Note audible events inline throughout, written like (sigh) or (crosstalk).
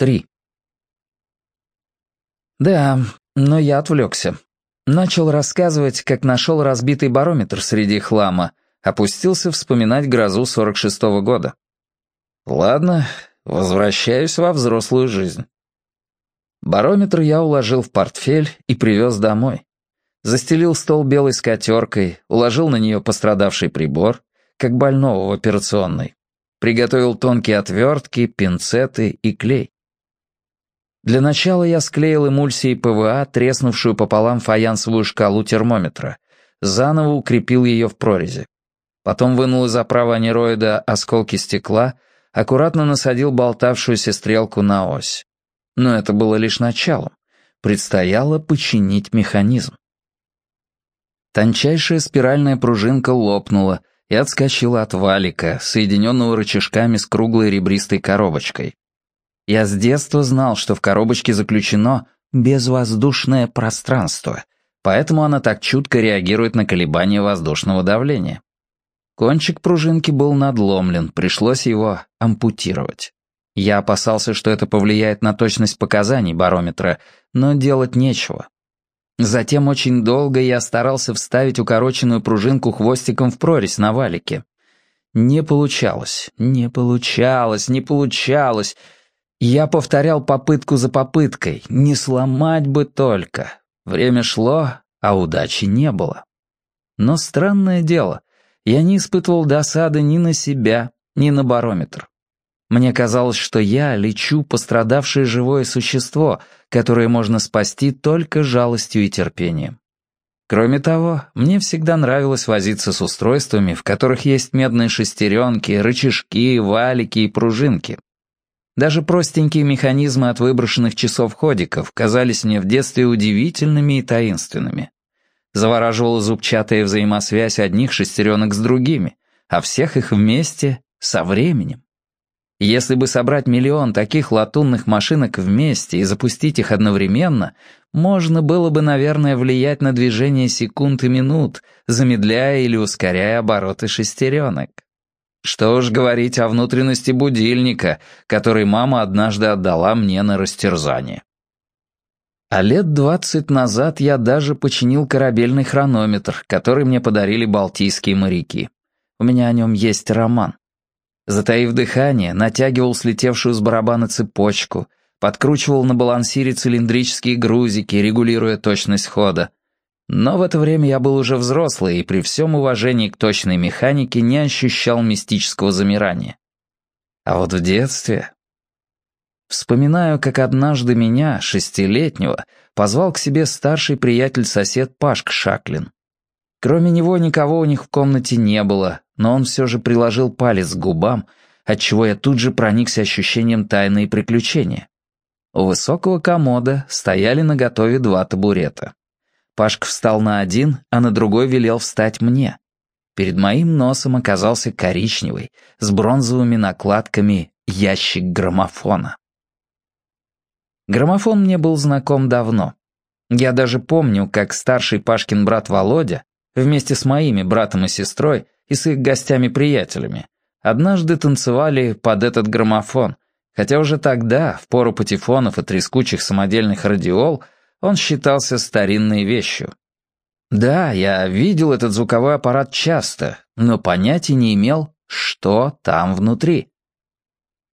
3. Да, но я отвлекся. Начал рассказывать, как нашел разбитый барометр среди хлама, опустился вспоминать грозу 46-го года. Ладно, возвращаюсь во взрослую жизнь. Барометр я уложил в портфель и привез домой. Застелил стол белой скатеркой, уложил на нее пострадавший прибор, как больного в операционной. Приготовил тонкие отвертки, пинцеты и клей. Для начала я склеил эмульсией ПВА, треснувшую пополам фаянсовую шкалу термометра, заново укрепил ее в прорези. Потом вынул из оправы анероида осколки стекла, аккуратно насадил болтавшуюся стрелку на ось. Но это было лишь началом. Предстояло починить механизм. Тончайшая спиральная пружинка лопнула и отскочила от валика, соединенного рычажками с круглой ребристой коробочкой. Я с детства знал, что в коробочке заключено безвоздушное пространство, поэтому она так чутко реагирует на колебания воздушного давления. Кончик пружинки был надломлен, пришлось его ампутировать. Я опасался, что это повлияет на точность показаний барометра, но делать нечего. Затем очень долго я старался вставить укороченную пружинку хвостиком в прорезь на валике. Не получалось, не получалось, не получалось. Я повторял попытку за попыткой, не сломать бы только. Время шло, а удачи не было. Но странное дело, я не испытывал досады ни на себя, ни на барометр. Мне казалось, что я лечу пострадавшее живое существо, которое можно спасти только жалостью и терпением. Кроме того, мне всегда нравилось возиться с устройствами, в которых есть медные шестеренки, рычажки, валики и пружинки. Даже простенькие механизмы от выброшенных часов ходиков казались мне в детстве удивительными и таинственными. Завораживала зубчатая взаимосвязь одних шестеренок с другими, а всех их вместе со временем. Если бы собрать миллион таких латунных машинок вместе и запустить их одновременно, можно было бы, наверное, влиять на движение секунд и минут, замедляя или ускоряя обороты шестеренок. Что уж говорить о внутренности будильника, который мама однажды отдала мне на растерзание. А лет двадцать назад я даже починил корабельный хронометр, который мне подарили балтийские моряки. У меня о нем есть роман. Затаив дыхание, натягивал слетевшую с барабана цепочку, подкручивал на балансире цилиндрические грузики, регулируя точность хода. Но в это время я был уже взрослый и при всем уважении к точной механике не ощущал мистического замирания. А вот в детстве... Вспоминаю, как однажды меня, шестилетнего, позвал к себе старший приятель-сосед Пашк Шаклин. Кроме него никого у них в комнате не было, но он все же приложил палец к губам, отчего я тут же проникся ощущением тайны и приключения. У высокого комода стояли наготове два табурета. Пашка встал на один, а на другой велел встать мне. Перед моим носом оказался коричневый, с бронзовыми накладками, ящик граммофона. Граммофон мне был знаком давно. Я даже помню, как старший Пашкин брат Володя, вместе с моими братом и сестрой, и с их гостями-приятелями, однажды танцевали под этот граммофон, хотя уже тогда, в пору патефонов и трескучих самодельных радиол, он считался старинной вещью. Да, я видел этот звуковой аппарат часто, но понятия не имел, что там внутри.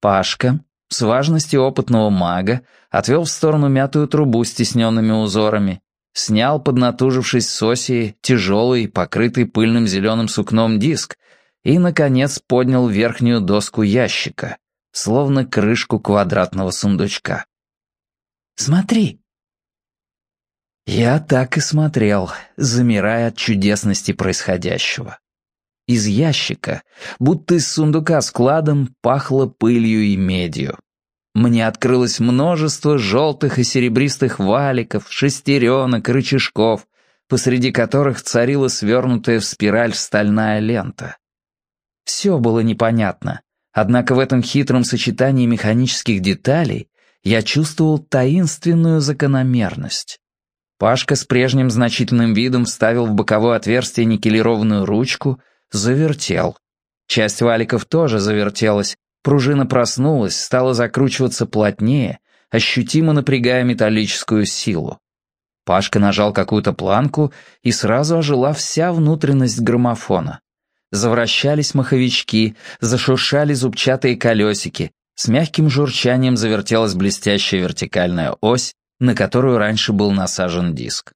Пашка, с важностью опытного мага, отвел в сторону мятую трубу с тисненными узорами снял, поднатужившись с оси, тяжелый, покрытый пыльным зеленым сукном диск и, наконец, поднял верхнюю доску ящика, словно крышку квадратного сундучка. «Смотри!» Я так и смотрел, замирая от чудесности происходящего. Из ящика, будто из сундука с кладом, пахло пылью и медью. Мне открылось множество желтых и серебристых валиков, шестеренок, рычажков, посреди которых царила свернутая в спираль стальная лента. Все было непонятно, однако в этом хитром сочетании механических деталей я чувствовал таинственную закономерность. Пашка с прежним значительным видом вставил в боковое отверстие никелированную ручку, завертел. Часть валиков тоже завертелась, Пружина проснулась, стала закручиваться плотнее, ощутимо напрягая металлическую силу. Пашка нажал какую-то планку, и сразу ожила вся внутренность граммофона. Завращались маховички, зашуршали зубчатые колесики, с мягким журчанием завертелась блестящая вертикальная ось, на которую раньше был насажен диск.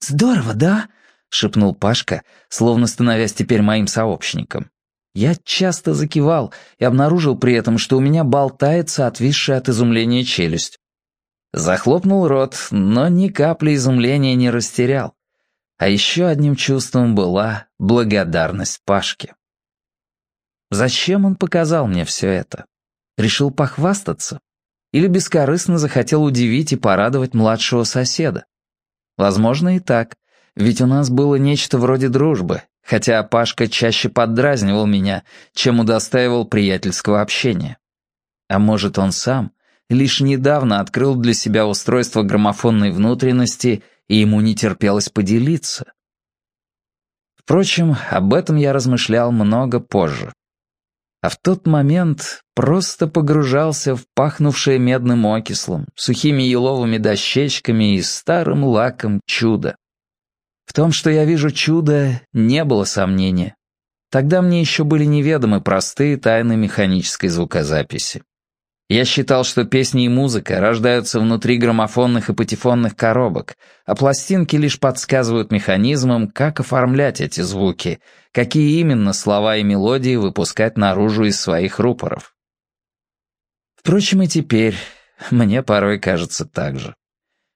«Здорово, да?» — шепнул Пашка, словно становясь теперь моим сообщником. Я часто закивал и обнаружил при этом, что у меня болтается отвисшая от изумления челюсть. Захлопнул рот, но ни капли изумления не растерял. А еще одним чувством была благодарность Пашке. Зачем он показал мне все это? Решил похвастаться? Или бескорыстно захотел удивить и порадовать младшего соседа? Возможно и так, ведь у нас было нечто вроде дружбы, хотя Пашка чаще поддразнивал меня, чем удостаивал приятельского общения. А может, он сам лишь недавно открыл для себя устройство граммофонной внутренности, и ему не терпелось поделиться. Впрочем, об этом я размышлял много позже. А в тот момент просто погружался в пахнувшее медным окислом, сухими еловыми дощечками и старым лаком чудо. В том, что я вижу чудо, не было сомнения. Тогда мне еще были неведомы простые тайны механической звукозаписи. Я считал, что песни и музыка рождаются внутри граммофонных и патефонных коробок, а пластинки лишь подсказывают механизмам, как оформлять эти звуки, какие именно слова и мелодии выпускать наружу из своих рупоров. Впрочем, и теперь мне порой кажется так же.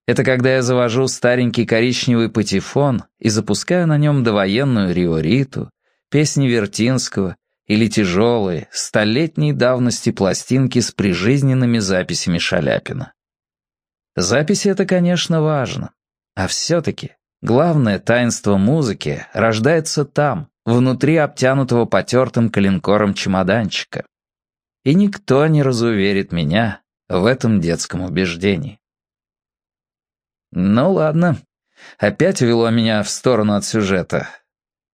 Это когда я завожу старенький коричневый патефон и запускаю на нем довоенную риориту, песни Вертинского или тяжелые, столетней давности пластинки с прижизненными записями Шаляпина. Записи — это, конечно, важно. А все-таки главное таинство музыки рождается там, внутри обтянутого потертым коленкором чемоданчика. И никто не разуверит меня в этом детском убеждении. Ну ладно, опять увело меня в сторону от сюжета.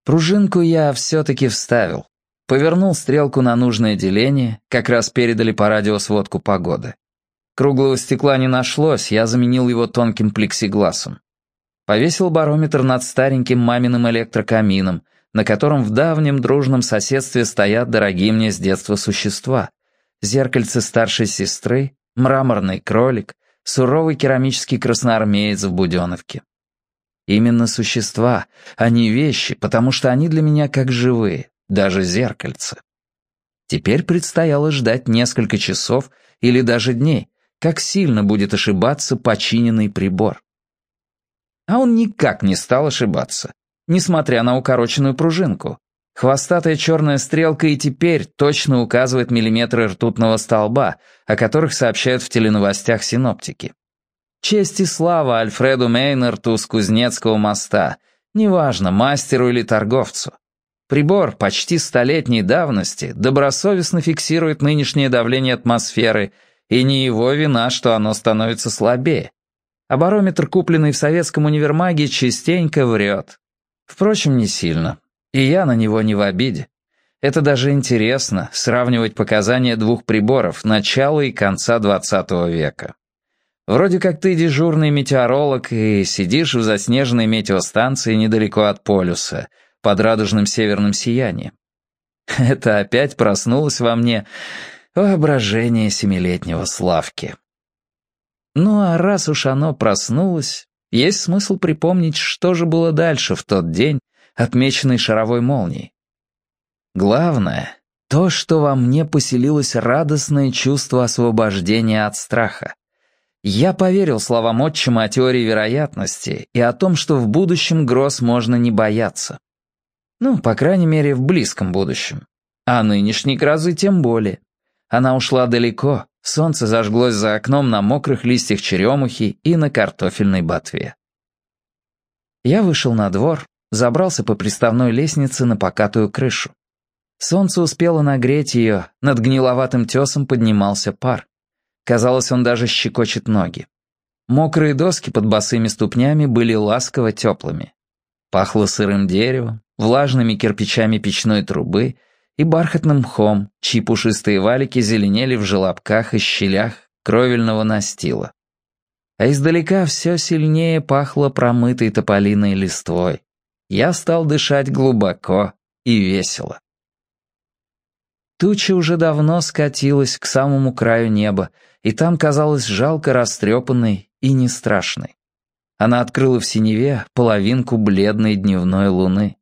Пружинку я все-таки вставил. Повернул стрелку на нужное деление, как раз передали по радио сводку погоды. Круглого стекла не нашлось, я заменил его тонким плексигласом. Повесил барометр над стареньким маминым электрокамином, на котором в давнем дружном соседстве стоят дорогие мне с детства существа. Зеркальце старшей сестры, мраморный кролик, суровый керамический красноармеец в Буденовке. Именно существа, а не вещи, потому что они для меня как живые, даже зеркальце. Теперь предстояло ждать несколько часов или даже дней, как сильно будет ошибаться починенный прибор. А он никак не стал ошибаться, несмотря на укороченную пружинку. Хвостатая черная стрелка и теперь точно указывает миллиметры ртутного столба, о которых сообщают в теленовостях синоптики. Честь и слава Альфреду Мейнарту с Кузнецкого моста, неважно, мастеру или торговцу. Прибор почти столетней давности добросовестно фиксирует нынешнее давление атмосферы, и не его вина, что оно становится слабее. А барометр, купленный в советском универмаге, частенько врет. Впрочем, не сильно. И я на него не в обиде. Это даже интересно, сравнивать показания двух приборов начала и конца 20 века. Вроде как ты дежурный метеоролог и сидишь в заснеженной метеостанции недалеко от полюса — под радужным северным сиянием. (laughs) Это опять проснулось во мне воображение семилетнего Славки. Ну а раз уж оно проснулось, есть смысл припомнить, что же было дальше в тот день, отмеченный шаровой молнией. Главное — то, что во мне поселилось радостное чувство освобождения от страха. Я поверил словам отчима о теории вероятности и о том, что в будущем гроз можно не бояться. Ну, по крайней мере, в близком будущем. А нынешней грозы тем более. Она ушла далеко, солнце зажглось за окном на мокрых листьях черемухи и на картофельной ботве. Я вышел на двор, забрался по приставной лестнице на покатую крышу. Солнце успело нагреть ее, над гниловатым тесом поднимался пар. Казалось, он даже щекочет ноги. Мокрые доски под босыми ступнями были ласково теплыми. Пахло сырым деревом, влажными кирпичами печной трубы и бархатным мхом, чьи пушистые валики зеленели в желобках и щелях кровельного настила. А издалека все сильнее пахло промытой тополиной листвой. Я стал дышать глубоко и весело. Туча уже давно скатилась к самому краю неба, и там казалась жалко растрепанной и не страшной. Она открыла в синеве половинку бледной дневной луны.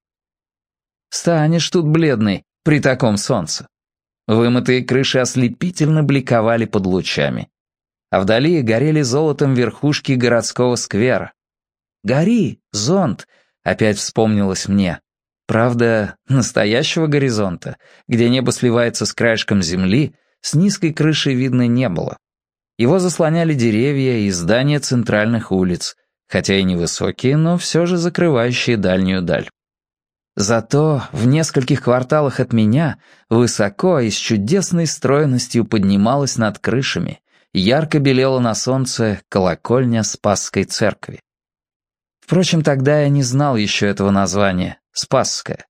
Станешь тут бледный при таком солнце. Вымытые крыши ослепительно бликовали под лучами. А вдали горели золотом верхушки городского сквера. «Гори, зонт!» — опять вспомнилось мне. Правда, настоящего горизонта, где небо сливается с краешком земли, с низкой крышей видно не было. Его заслоняли деревья и здания центральных улиц, хотя и невысокие, но все же закрывающие дальнюю даль. Зато в нескольких кварталах от меня высоко и с чудесной стройностью поднималась над крышами, ярко белела на солнце колокольня Спасской церкви. Впрочем, тогда я не знал еще этого названия — Спасская.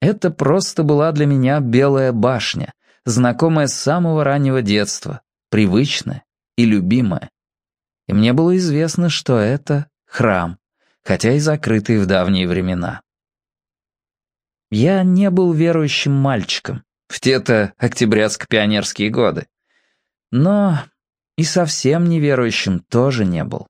Это просто была для меня белая башня, знакомая с самого раннего детства, привычная и любимая. И мне было известно, что это храм, хотя и закрытый в давние времена. Я не был верующим мальчиком в те-то октябрятско-пионерские годы. Но и совсем неверующим тоже не был.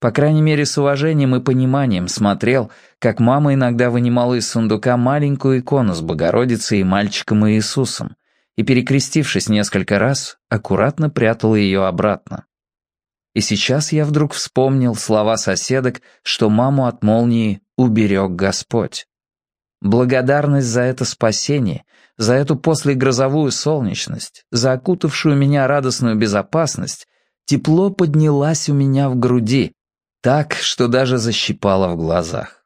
По крайней мере, с уважением и пониманием смотрел, как мама иногда вынимала из сундука маленькую икону с Богородицей и мальчиком Иисусом, и, перекрестившись несколько раз, аккуратно прятала ее обратно. И сейчас я вдруг вспомнил слова соседок, что маму от молнии уберег Господь. Благодарность за это спасение, за эту послегрозовую солнечность, за окутавшую меня радостную безопасность, тепло поднялась у меня в груди, так, что даже защипало в глазах.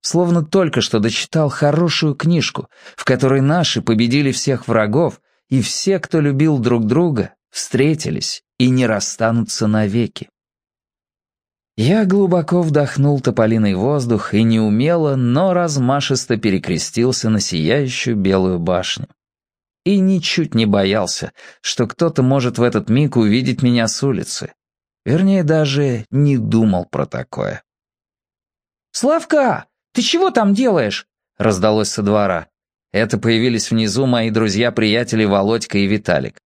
Словно только что дочитал хорошую книжку, в которой наши победили всех врагов, и все, кто любил друг друга, встретились и не расстанутся навеки. Я глубоко вдохнул тополиный воздух и неумело, но размашисто перекрестился на сияющую белую башню. И ничуть не боялся, что кто-то может в этот миг увидеть меня с улицы. Вернее, даже не думал про такое. «Славка, ты чего там делаешь?» — раздалось со двора. Это появились внизу мои друзья-приятели Володька и Виталик.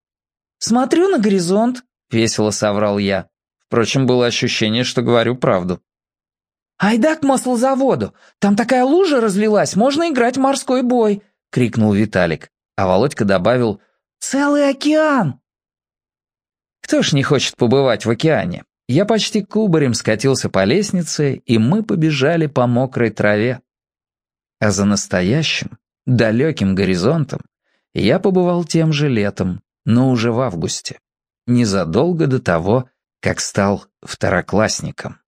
«Смотрю на горизонт», — весело соврал я. Впрочем, было ощущение, что говорю правду. «Айда к маслозаводу! Там такая лужа разлилась, можно играть в морской бой!» — крикнул Виталик. А Володька добавил «Целый океан!» Кто ж не хочет побывать в океане? Я почти кубарем скатился по лестнице, и мы побежали по мокрой траве. А за настоящим, далеким горизонтом я побывал тем же летом, но уже в августе, незадолго до того, как стал второклассником.